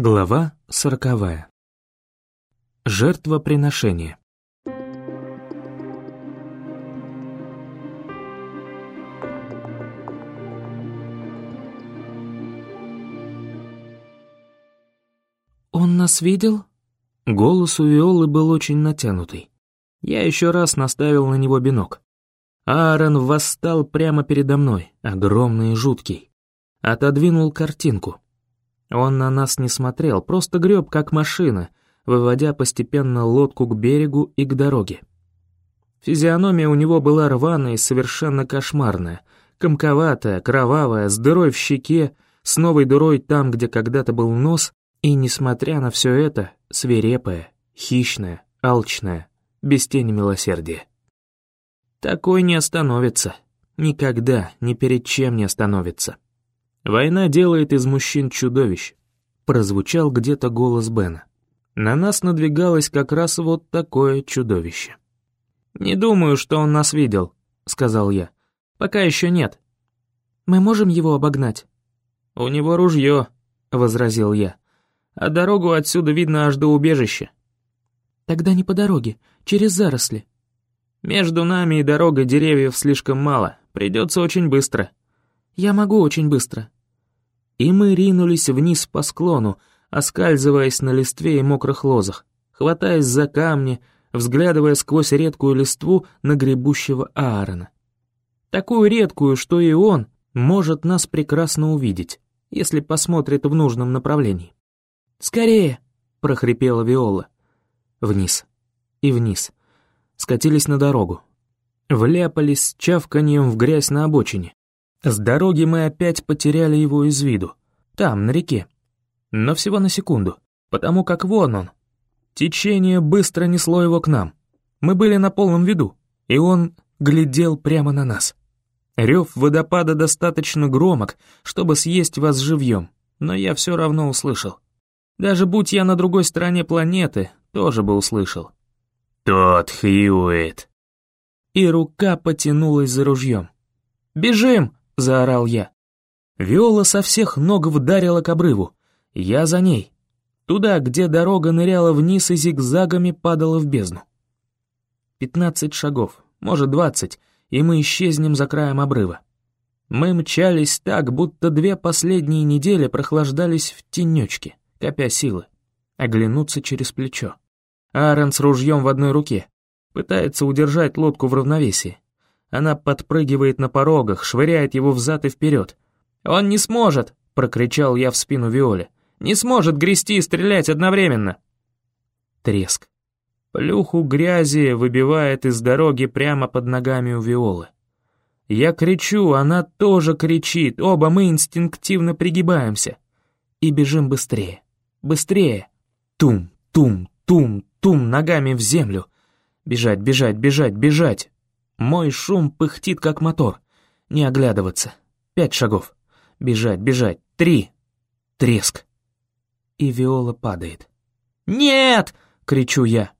Глава сороковая. Жертвоприношение. «Он нас видел?» Голос у Виолы был очень натянутый. Я еще раз наставил на него бинок. Аарон восстал прямо передо мной, огромный и жуткий. Отодвинул картинку. Он на нас не смотрел, просто греб как машина, выводя постепенно лодку к берегу и к дороге. Физиономия у него была рваная и совершенно кошмарная, комковатая, кровавая, с дырой в щеке, с новой дырой там, где когда-то был нос, и, несмотря на все это, свирепая, хищная, алчная, без тени милосердия. Такой не остановится. Никогда, ни перед чем не остановится. «Война делает из мужчин чудовищ», — прозвучал где-то голос Бена. На нас надвигалось как раз вот такое чудовище. «Не думаю, что он нас видел», — сказал я. «Пока еще нет». «Мы можем его обогнать?» «У него ружье», — возразил я. «А дорогу отсюда видно аж до убежища». «Тогда не по дороге, через заросли». «Между нами и дорогой деревьев слишком мало, придется очень быстро». «Я могу очень быстро». И мы ринулись вниз по склону, оскальзываясь на листве и мокрых лозах, хватаясь за камни, взглядывая сквозь редкую листву на гребущего Аарона. Такую редкую, что и он может нас прекрасно увидеть, если посмотрит в нужном направлении. «Скорее!» — прохрипела Виола. Вниз. И вниз. Скатились на дорогу. Вляпались чавканьем в грязь на обочине. С дороги мы опять потеряли его из виду. Там, на реке. Но всего на секунду, потому как вон он. Течение быстро несло его к нам. Мы были на полном виду, и он глядел прямо на нас. Рев водопада достаточно громок, чтобы съесть вас живьем, но я все равно услышал. Даже будь я на другой стороне планеты, тоже бы услышал. «Тот Хьюит!» И рука потянулась за ружьем. «Бежим!» Заорал я. Виола со всех ног вдарила к обрыву. Я за ней. Туда, где дорога ныряла вниз и зигзагами падала в бездну. Пятнадцать шагов, может двадцать, и мы исчезнем за краем обрыва. Мы мчались так, будто две последние недели прохлаждались в тенечке, копя силы. Оглянуться через плечо. Аарон с ружьем в одной руке. Пытается удержать лодку в равновесии. Она подпрыгивает на порогах, швыряет его взад и вперед. «Он не сможет!» — прокричал я в спину Виоле. «Не сможет грести и стрелять одновременно!» Треск. Плюху грязи выбивает из дороги прямо под ногами у Виолы. Я кричу, она тоже кричит, оба мы инстинктивно пригибаемся. И бежим быстрее. Быстрее. Тум, тум, тум, тум, ногами в землю. Бежать, бежать, бежать, бежать. Мой шум пыхтит, как мотор. Не оглядываться. Пять шагов. Бежать, бежать. Три. Треск. И Виола падает. «Нет!» — кричу я.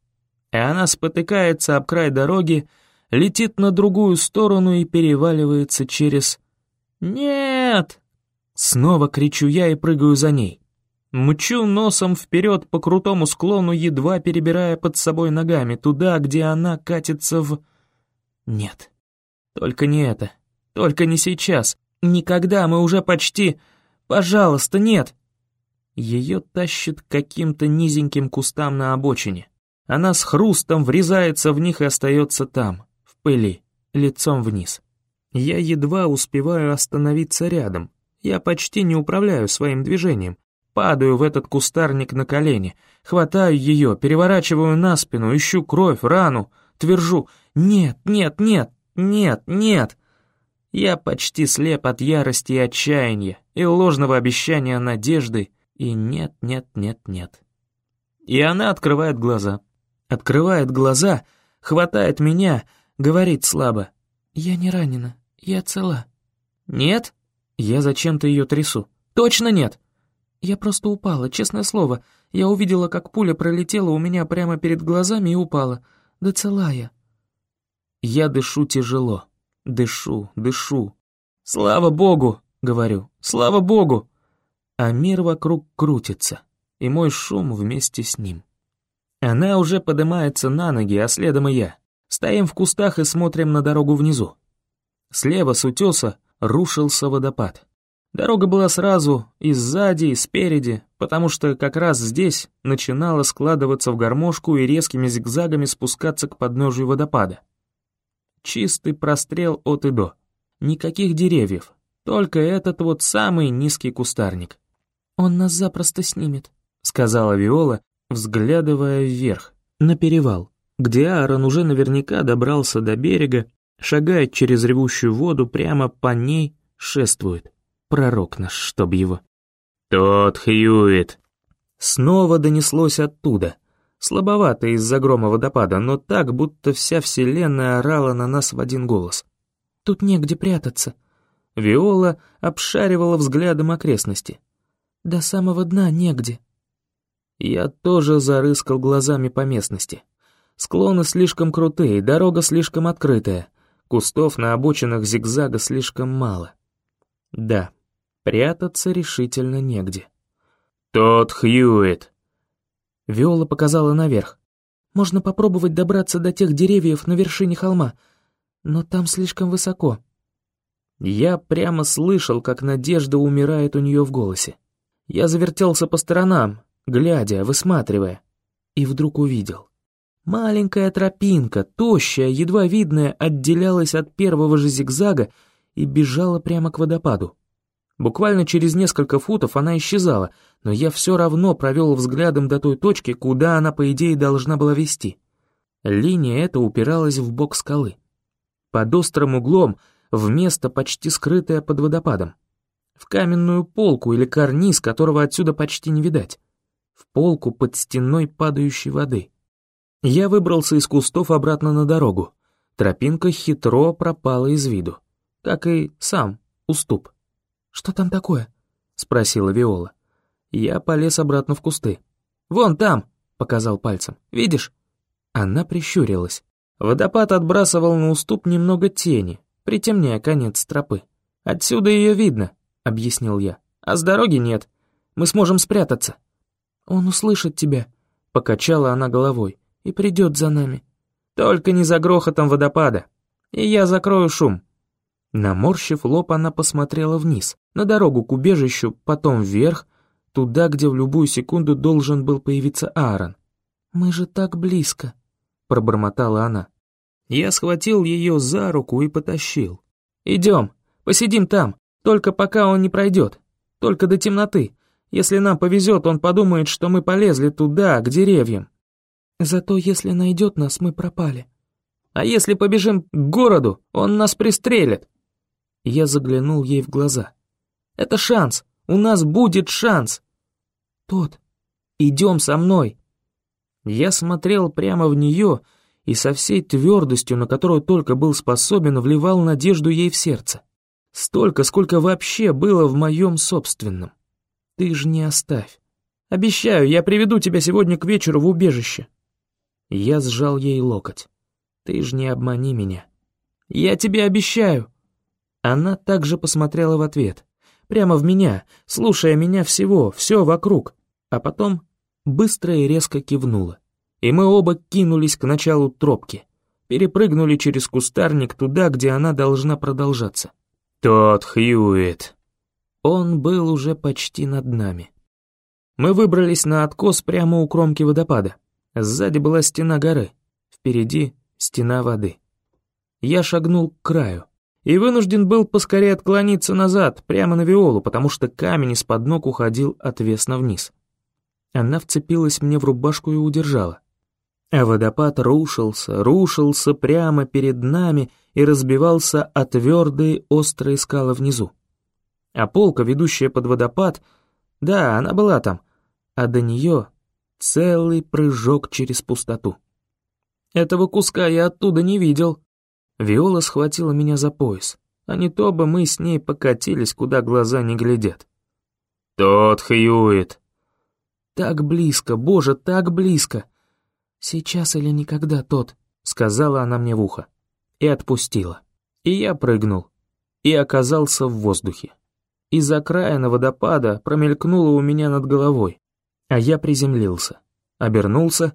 И она спотыкается об край дороги, летит на другую сторону и переваливается через... «Нет!» Снова кричу я и прыгаю за ней. Мчу носом вперед по крутому склону, едва перебирая под собой ногами, туда, где она катится в... Нет. Только не это. Только не сейчас. Никогда, мы уже почти... Пожалуйста, нет. Ее тащит каким-то низеньким кустам на обочине. Она с хрустом врезается в них и остается там, в пыли, лицом вниз. Я едва успеваю остановиться рядом. Я почти не управляю своим движением. Падаю в этот кустарник на колени, хватаю ее, переворачиваю на спину, ищу кровь, рану, твержу «Нет, нет, нет, нет, нет!» Я почти слеп от ярости и отчаяния, и ложного обещания надежды, и нет, нет, нет, нет. И она открывает глаза. Открывает глаза, хватает меня, говорит слабо. «Я не ранена, я цела». «Нет?» Я зачем-то ее трясу. «Точно нет!» «Я просто упала, честное слово. Я увидела, как пуля пролетела у меня прямо перед глазами и упала. Да цела я». Дышу тяжело. Дышу, дышу. «Слава Богу!» — говорю. «Слава Богу!» А мир вокруг крутится. и мой шум вместе с ним. Она уже поднимается на ноги, а следом и я. Стоим в кустах и смотрим на дорогу внизу. Слева с утеса рушился водопад. Дорога была сразу и сзади, и спереди, потому что как раз здесь начинала складываться в гармошку и резкими зигзагами спускаться к подножию водопада. Чистый прострел от и до. Никаких деревьев, только этот вот самый низкий кустарник. «Он нас запросто снимет», — сказала Виола, взглядывая вверх, на перевал, где Аарон уже наверняка добрался до берега, шагает через ревущую воду, прямо по ней шествует. Пророк наш, чтоб его. «Тот Хьюит!» Снова донеслось оттуда. Слабовато из-за грома водопада, но так, будто вся вселенная орала на нас в один голос. «Тут негде прятаться». Виола обшаривала взглядом окрестности. «До самого дна негде». Я тоже зарыскал глазами по местности. Склоны слишком крутые, дорога слишком открытая, кустов на обочинах зигзага слишком мало. Да, Прятаться решительно негде. «Тот Хьюит!» Виола показала наверх. «Можно попробовать добраться до тех деревьев на вершине холма, но там слишком высоко». Я прямо слышал, как надежда умирает у нее в голосе. Я завертелся по сторонам, глядя, высматривая, и вдруг увидел. Маленькая тропинка, тощая, едва видная, отделялась от первого же зигзага и бежала прямо к водопаду. Буквально через несколько футов она исчезала, но я все равно провел взглядом до той точки, куда она, по идее, должна была вести. Линия эта упиралась в бок скалы. Под острым углом, в место, почти скрытое под водопадом. В каменную полку или карниз, которого отсюда почти не видать. В полку под стеной падающей воды. Я выбрался из кустов обратно на дорогу. Тропинка хитро пропала из виду. Как и сам уступ. «Что там такое?» — спросила Виола. Я полез обратно в кусты. «Вон там!» — показал пальцем. «Видишь?» Она прищурилась. Водопад отбрасывал на уступ немного тени, притемняя конец тропы. «Отсюда ее видно», — объяснил я. «А с дороги нет. Мы сможем спрятаться». «Он услышит тебя», — покачала она головой, — «и придет за нами». «Только не за грохотом водопада. И я закрою шум». Наморщив лоб, она посмотрела вниз, на дорогу к убежищу, потом вверх, туда, где в любую секунду должен был появиться Аарон. «Мы же так близко», — пробормотала она. Я схватил ее за руку и потащил. «Идем, посидим там, только пока он не пройдет, только до темноты. Если нам повезет, он подумает, что мы полезли туда, к деревьям». «Зато если найдет нас, мы пропали». «А если побежим к городу, он нас пристрелит». Я заглянул ей в глаза. «Это шанс! У нас будет шанс!» «Тот, идем со мной!» Я смотрел прямо в нее и со всей твердостью, на которую только был способен, вливал надежду ей в сердце. Столько, сколько вообще было в моем собственном. Ты ж не оставь. Обещаю, я приведу тебя сегодня к вечеру в убежище. Я сжал ей локоть. Ты ж не обмани меня. Я тебе обещаю. Она также посмотрела в ответ, прямо в меня, слушая меня всего, все вокруг, а потом быстро и резко кивнула. И мы оба кинулись к началу тропки, перепрыгнули через кустарник туда, где она должна продолжаться. «Тот Хьюит!» Он был уже почти над нами. Мы выбрались на откос прямо у кромки водопада. Сзади была стена горы, впереди стена воды. Я шагнул к краю, и вынужден был поскорее отклониться назад, прямо на Виолу, потому что камень из-под ног уходил отвесно вниз. Она вцепилась мне в рубашку и удержала. А водопад рушился, рушился прямо перед нами и разбивался о твердые острые скалы внизу. А полка, ведущая под водопад, да, она была там, а до нее целый прыжок через пустоту. Этого куска я оттуда не видел, Виола схватила меня за пояс, а не то бы мы с ней покатились, куда глаза не глядят. «Тот Хьюит!» «Так близко, боже, так близко!» «Сейчас или никогда тот», — сказала она мне в ухо. И отпустила. И я прыгнул. И оказался в воздухе. Из-за края на водопада промелькнуло у меня над головой. А я приземлился, обернулся,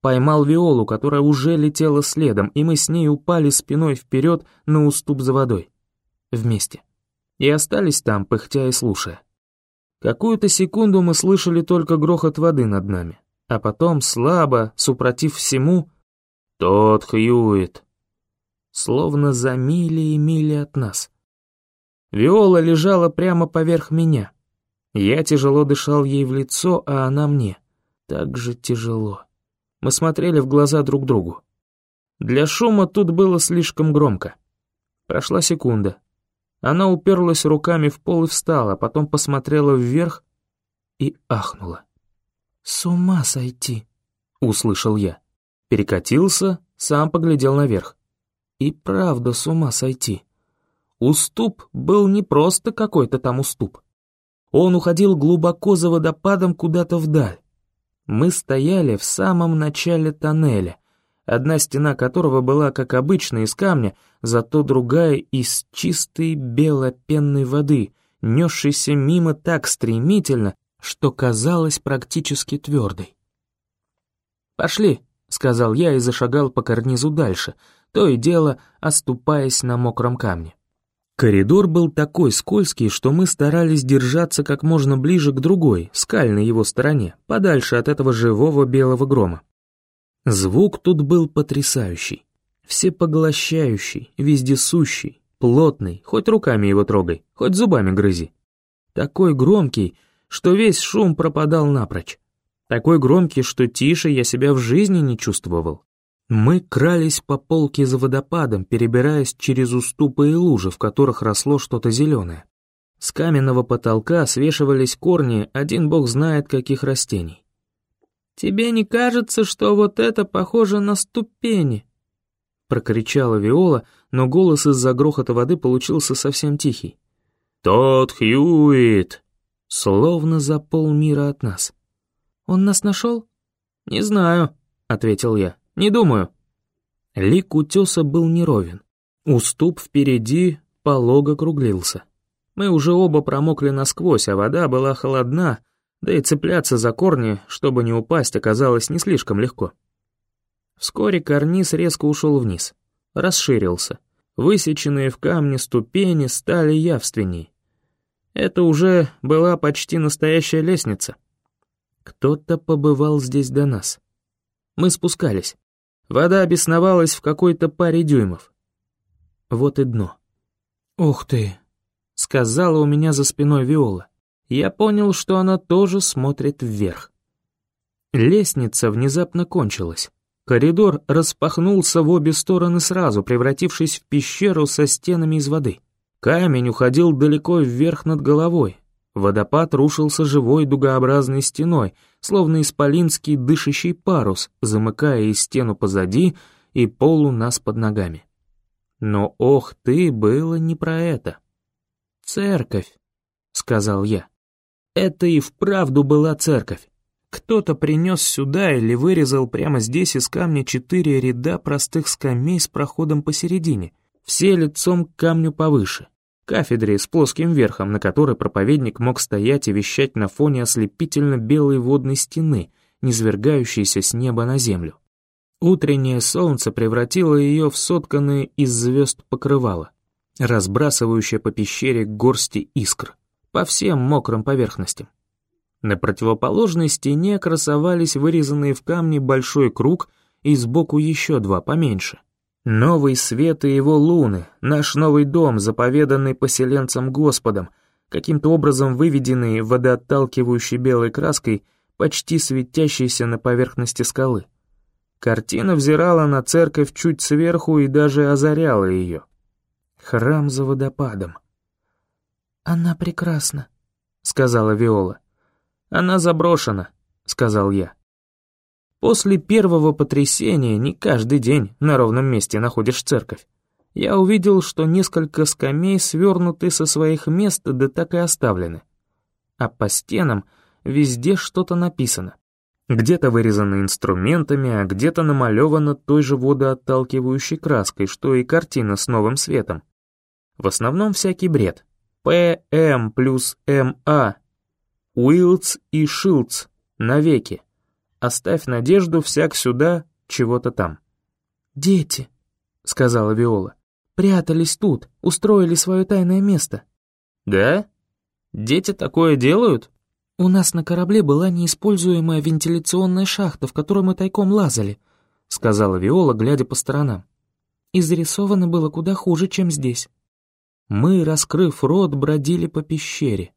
поймал Виолу, которая уже летела следом, и мы с ней упали спиной вперед на уступ за водой. Вместе. И остались там, пыхтя и слушая. Какую-то секунду мы слышали только грохот воды над нами, а потом слабо, супротив всему, «Тот Хьюит!» Словно за мили и мили от нас. Виола лежала прямо поверх меня. Я тяжело дышал ей в лицо, а она мне. Так же тяжело. Мы смотрели в глаза друг другу. Для шума тут было слишком громко. Прошла секунда. Она уперлась руками в пол и встала, потом посмотрела вверх и ахнула. «С ума сойти!» — услышал я. Перекатился, сам поглядел наверх. И правда с ума сойти. Уступ был не просто какой-то там уступ. Он уходил глубоко за водопадом куда-то вдаль. Мы стояли в самом начале тоннеля, одна стена которого была, как обычно, из камня, зато другая из чистой белопенной воды, несшейся мимо так стремительно, что казалась практически твердой. «Пошли», — сказал я и зашагал по карнизу дальше, то и дело оступаясь на мокром камне. Коридор был такой скользкий, что мы старались держаться как можно ближе к другой, скальной его стороне, подальше от этого живого белого грома. Звук тут был потрясающий, всепоглощающий, вездесущий, плотный, хоть руками его трогай, хоть зубами грызи. Такой громкий, что весь шум пропадал напрочь. Такой громкий, что тише я себя в жизни не чувствовал. Мы крались по полке за водопадом, перебираясь через уступы и лужи, в которых росло что-то зеленое. С каменного потолка свешивались корни, один бог знает каких растений. «Тебе не кажется, что вот это похоже на ступени?» Прокричала Виола, но голос из-за грохота воды получился совсем тихий. «Тот Хьюит!» Словно за полмира от нас. «Он нас нашел?» «Не знаю», — ответил я. Не думаю». Лик утеса был неровен. Уступ впереди полого круглился. Мы уже оба промокли насквозь, а вода была холодна, да и цепляться за корни, чтобы не упасть, оказалось не слишком легко. Вскоре карниз резко ушел вниз, расширился. Высеченные в камне ступени стали явственней. Это уже была почти настоящая лестница. Кто-то побывал здесь до нас. Мы спускались. Вода обесновалась в какой-то паре дюймов. Вот и дно. «Ух ты!» — сказала у меня за спиной Виола. Я понял, что она тоже смотрит вверх. Лестница внезапно кончилась. Коридор распахнулся в обе стороны сразу, превратившись в пещеру со стенами из воды. Камень уходил далеко вверх над головой, Водопад рушился живой дугообразной стеной, словно исполинский дышащий парус, замыкая и стену позади, и пол у нас под ногами. Но ох ты, было не про это. «Церковь», — сказал я. Это и вправду была церковь. Кто-то принес сюда или вырезал прямо здесь из камня четыре ряда простых скамей с проходом посередине, все лицом к камню повыше кафедре с плоским верхом, на которой проповедник мог стоять и вещать на фоне ослепительно белой водной стены, низвергающейся с неба на землю. Утреннее солнце превратило ее в сотканное из звезд покрывало, разбрасывающее по пещере горсти искр, по всем мокрым поверхностям. На противоположной стене красовались вырезанные в камне большой круг и сбоку еще два поменьше. Новый свет и его луны, наш новый дом, заповеданный поселенцам Господом, каким-то образом выведенный водоотталкивающей белой краской, почти светящейся на поверхности скалы. Картина взирала на церковь чуть сверху и даже озаряла ее. Храм за водопадом. «Она прекрасна», — сказала Виола. «Она заброшена», — сказал я. После первого потрясения не каждый день на ровном месте находишь церковь. Я увидел, что несколько скамей свернуты со своих мест, да так и оставлены. А по стенам везде что-то написано. Где-то вырезано инструментами, а где-то намалевано той же водоотталкивающей краской, что и картина с новым светом. В основном всякий бред. ПМ плюс МА. Уилдс и Шилдс Навеки. Оставь надежду всяк сюда, чего-то там. «Дети», — сказала Виола, — «прятались тут, устроили свое тайное место». «Да? Дети такое делают?» «У нас на корабле была неиспользуемая вентиляционная шахта, в которой мы тайком лазали», — сказала Виола, глядя по сторонам. «И зарисовано было куда хуже, чем здесь». Мы, раскрыв рот, бродили по пещере.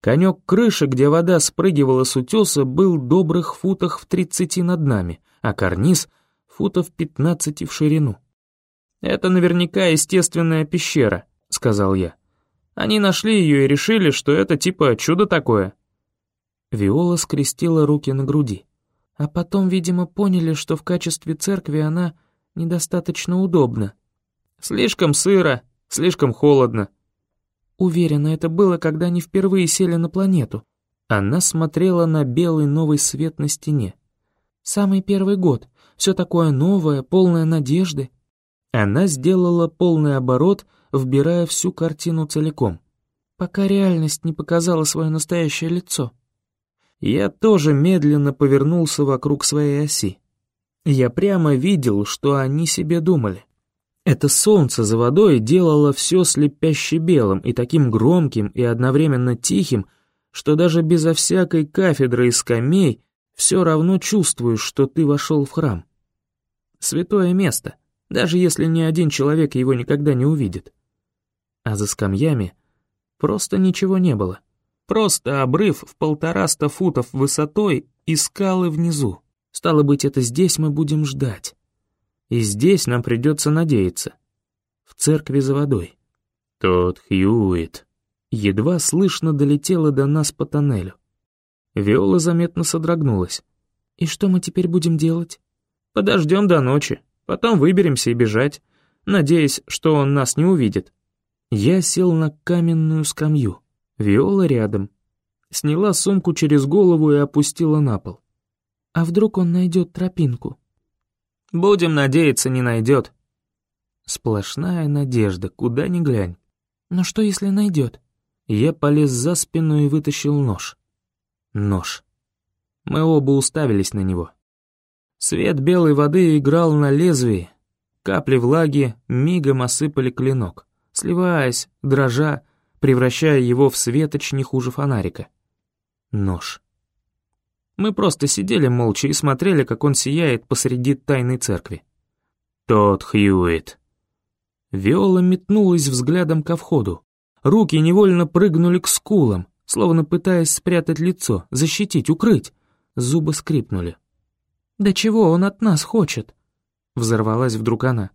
Конек крыши, где вода спрыгивала с утеса, был добрых футах в тридцати над нами, а карниз — футов пятнадцати в ширину. «Это наверняка естественная пещера», — сказал я. «Они нашли ее и решили, что это типа чудо такое». Виола скрестила руки на груди. А потом, видимо, поняли, что в качестве церкви она недостаточно удобна. «Слишком сыро, слишком холодно», Уверена, это было, когда они впервые сели на планету. Она смотрела на белый новый свет на стене. Самый первый год, все такое новое, полное надежды. Она сделала полный оборот, вбирая всю картину целиком, пока реальность не показала свое настоящее лицо. Я тоже медленно повернулся вокруг своей оси. Я прямо видел, что они себе думали. Это солнце за водой делало все слепяще белым и таким громким и одновременно тихим, что даже безо всякой кафедры и скамей все равно чувствуешь, что ты вошел в храм. Святое место, даже если ни один человек его никогда не увидит. А за скамьями просто ничего не было. Просто обрыв в полтораста футов высотой и скалы внизу. Стало быть, это здесь мы будем ждать. И здесь нам придется надеяться. В церкви за водой. Тот Хьюит. Едва слышно долетело до нас по тоннелю. Виола заметно содрогнулась. «И что мы теперь будем делать?» «Подождем до ночи, потом выберемся и бежать, надеясь, что он нас не увидит». Я сел на каменную скамью, Виола рядом. Сняла сумку через голову и опустила на пол. «А вдруг он найдет тропинку?» Будем надеяться, не найдет. Сплошная надежда, куда ни глянь. Но что, если найдет? Я полез за спину и вытащил нож. Нож. Мы оба уставились на него. Свет белой воды играл на лезвии. Капли влаги мигом осыпали клинок, сливаясь, дрожа, превращая его в светоч не хуже фонарика. Нож. Мы просто сидели молча и смотрели, как он сияет посреди тайной церкви. Тот Хьюит. Виола метнулась взглядом ко входу. Руки невольно прыгнули к скулам, словно пытаясь спрятать лицо, защитить, укрыть. Зубы скрипнули. «Да чего он от нас хочет?» Взорвалась вдруг она.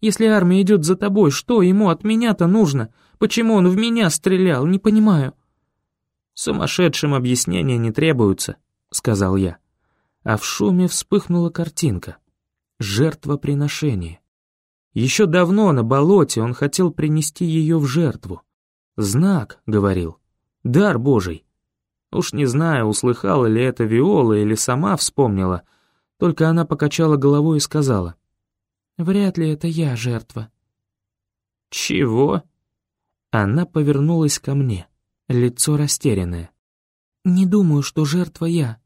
«Если армия идет за тобой, что ему от меня-то нужно? Почему он в меня стрелял? Не понимаю». Сумасшедшим объяснения не требуются, — сказал я. А в шуме вспыхнула картинка. Жертвоприношение. Еще давно на болоте он хотел принести ее в жертву. «Знак», — говорил, — «дар Божий». Уж не знаю, услыхала ли это Виола или сама вспомнила, только она покачала головой и сказала. «Вряд ли это я жертва». «Чего?» Она повернулась ко мне, лицо растерянное. Не думаю, что жертва я.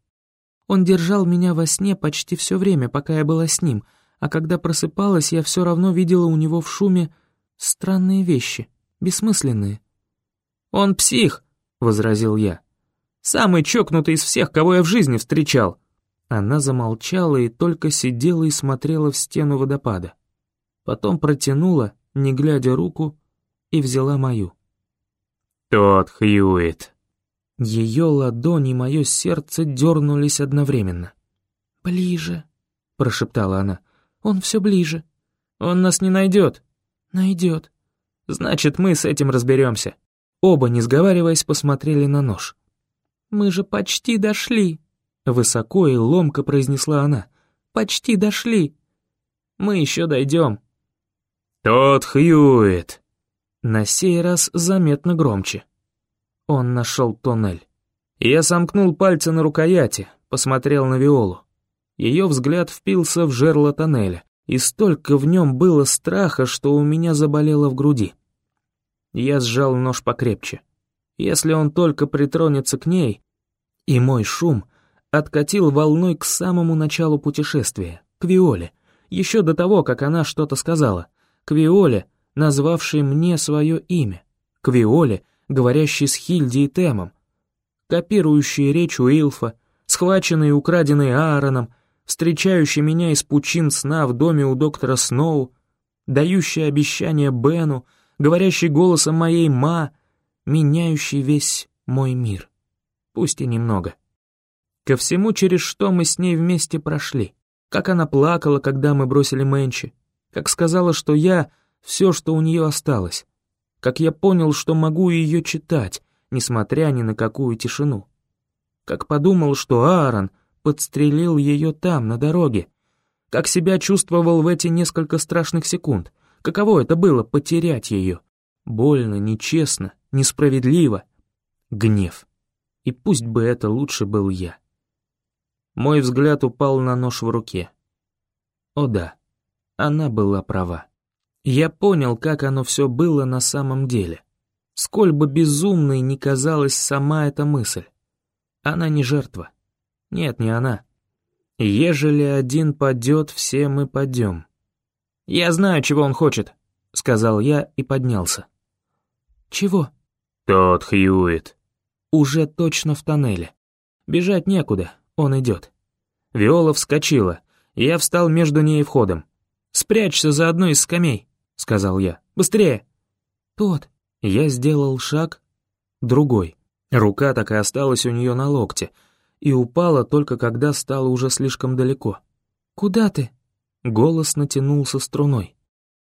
Он держал меня во сне почти все время, пока я была с ним, а когда просыпалась, я все равно видела у него в шуме странные вещи, бессмысленные. «Он псих», — возразил я. «Самый чокнутый из всех, кого я в жизни встречал». Она замолчала и только сидела и смотрела в стену водопада. Потом протянула, не глядя руку, и взяла мою. «Тот Хьюит», ее ладонь и мое сердце дернулись одновременно. «Ближе», — прошептала она. «Он все ближе». «Он нас не найдет». «Найдет». «Значит, мы с этим разберемся». Оба, не сговариваясь, посмотрели на нож. «Мы же почти дошли», — высоко и ломко произнесла она. «Почти дошли». «Мы еще дойдем». «Тот Хьюит». На сей раз заметно громче. Он нашел тоннель. Я сомкнул пальцы на рукояти, посмотрел на Виолу. Ее взгляд впился в жерло тоннеля, и столько в нем было страха, что у меня заболело в груди. Я сжал нож покрепче. Если он только притронется к ней, и мой шум, откатил волной к самому началу путешествия, к Виоле, еще до того, как она что-то сказала, к Виоле, назвавшей мне свое имя, к Виоле, говорящей с Хильди и Темом, копирующей речь Уилфа, схваченной и украденной Аароном, встречающей меня из пучин сна в доме у доктора Сноу, дающей обещание Бену, говорящий голосом моей ма, меняющий весь мой мир. Пусть и немного. Ко всему, через что мы с ней вместе прошли. Как она плакала, когда мы бросили Мэнчи. Как сказала, что я — все, что у нее осталось. Как я понял, что могу ее читать, несмотря ни на какую тишину. Как подумал, что Аарон подстрелил ее там, на дороге. Как себя чувствовал в эти несколько страшных секунд. Каково это было потерять ее? Больно, нечестно, несправедливо. Гнев. И пусть бы это лучше был я. Мой взгляд упал на нож в руке. О да, она была права. Я понял, как оно все было на самом деле. Сколь бы безумной ни казалась сама эта мысль. Она не жертва. Нет, не она. Ежели один падет, все мы падем. «Я знаю, чего он хочет», — сказал я и поднялся. «Чего?» «Тот Хьюит». «Уже точно в тоннеле. Бежать некуда, он идет». Виола вскочила, я встал между ней и входом. «Спрячься за одной из скамей», — сказал я. «Быстрее!» «Тот». Я сделал шаг, другой. Рука так и осталась у нее на локте, и упала только когда стало уже слишком далеко. «Куда ты?» Голос натянулся струной.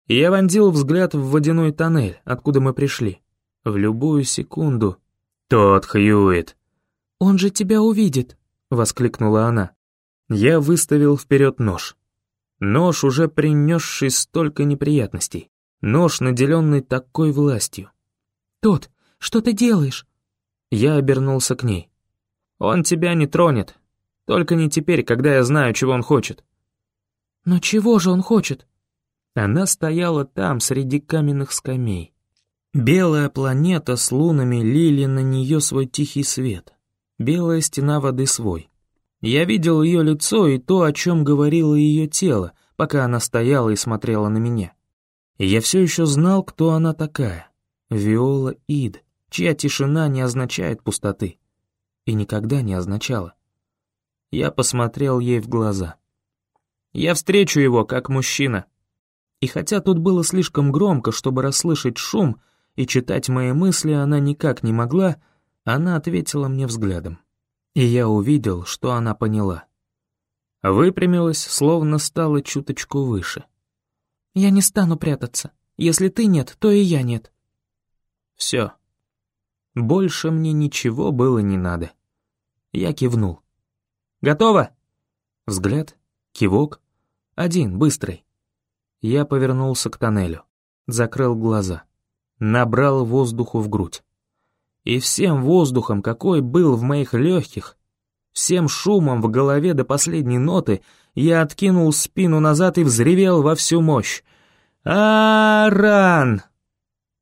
Я вонзил взгляд в водяной тоннель, откуда мы пришли. В любую секунду. «Тот Хьюит!» «Он же тебя увидит!» — воскликнула она. Я выставил вперед нож. Нож, уже принесший столько неприятностей. Нож, наделенный такой властью. «Тот, что ты делаешь?» Я обернулся к ней. Он тебя не тронет. Только не теперь, когда я знаю, чего он хочет». «Но чего же он хочет?» Она стояла там, среди каменных скамей. Белая планета с лунами лили на нее свой тихий свет. Белая стена воды свой. Я видел ее лицо и то, о чем говорило ее тело, пока она стояла и смотрела на меня. Я все еще знал, кто она такая. Виола Ид, чья тишина не означает пустоты и никогда не означало. Я посмотрел ей в глаза. Я встречу его как мужчина. И хотя тут было слишком громко, чтобы расслышать шум и читать мои мысли она никак не могла, она ответила мне взглядом. И я увидел, что она поняла. Выпрямилась, словно стала чуточку выше. «Я не стану прятаться. Если ты нет, то и я нет». Все. Больше мне ничего было не надо. Я кивнул. «Готово?» Взгляд, кивок. Один, быстрый. Я повернулся к тоннелю, закрыл глаза, набрал воздуху в грудь. И всем воздухом, какой был в моих легких, всем шумом в голове до последней ноты, я откинул спину назад и взревел во всю мощь. «Аран!»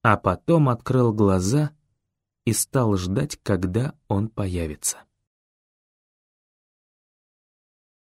А потом открыл глаза — и стал ждать, когда он появится.